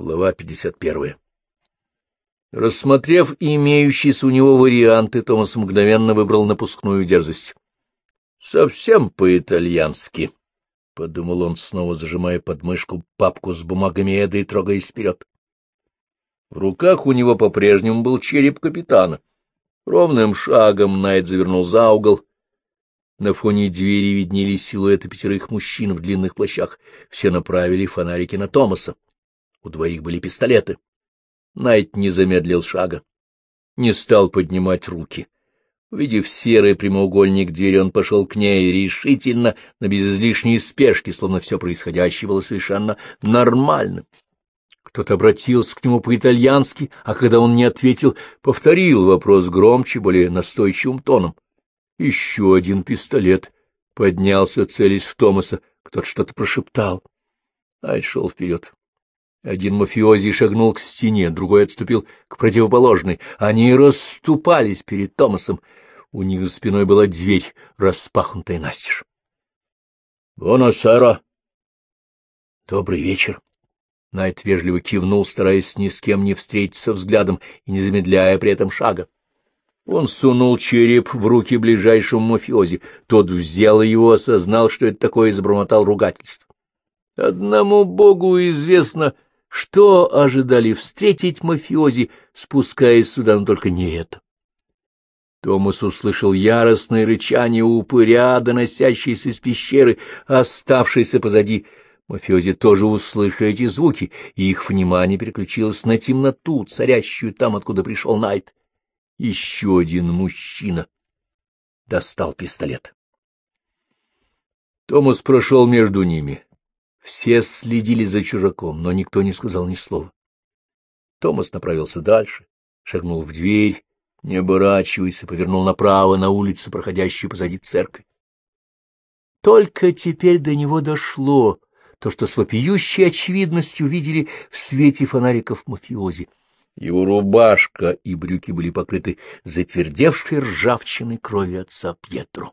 Глава 51. Рассмотрев имеющиеся у него варианты, Томас мгновенно выбрал напускную дерзость. «Совсем по-итальянски», — подумал он, снова зажимая под мышку папку с бумагами Эда и трогаясь вперед. В руках у него по-прежнему был череп капитана. Ровным шагом Найт завернул за угол. На фоне двери виднелись силуэты пятерых мужчин в длинных плащах. Все направили фонарики на Томаса. У двоих были пистолеты. Найт не замедлил шага, не стал поднимать руки. Увидев серый прямоугольник двери, он пошел к ней решительно, но без излишней спешки, словно все происходящее было совершенно нормальным. Кто-то обратился к нему по-итальянски, а когда он не ответил, повторил вопрос громче, более настойчивым тоном. Еще один пистолет поднялся, целясь в Томаса, кто-то что-то прошептал. Ай шел вперед. Один мафиози шагнул к стене, другой отступил к противоположной. Они расступались перед Томасом. У них за спиной была дверь, распахнутая настежь. — Бонасера! — Добрый вечер! Найт вежливо кивнул, стараясь ни с кем не встретиться взглядом и не замедляя при этом шага. Он сунул череп в руки ближайшему мафиози. Тот взял его, осознал, что это такое, и забормотал ругательство. Одному богу известно, что ожидали встретить мафиози, спускаясь сюда, но только не это. Томас услышал яростное рычание упыря, доносящееся из пещеры, оставшейся позади. Мафиози тоже услышали эти звуки, и их внимание переключилось на темноту, царящую там, откуда пришел Найт. Еще один мужчина достал пистолет. Томас прошел между ними. Все следили за чужаком, но никто не сказал ни слова. Томас направился дальше, шагнул в дверь, не оборачиваясь, и повернул направо на улицу, проходящую позади церкви. Только теперь до него дошло то, что с вопиющей очевидностью видели в свете фонариков мафиози. Его рубашка и брюки были покрыты затвердевшей ржавчиной крови отца Пьетро.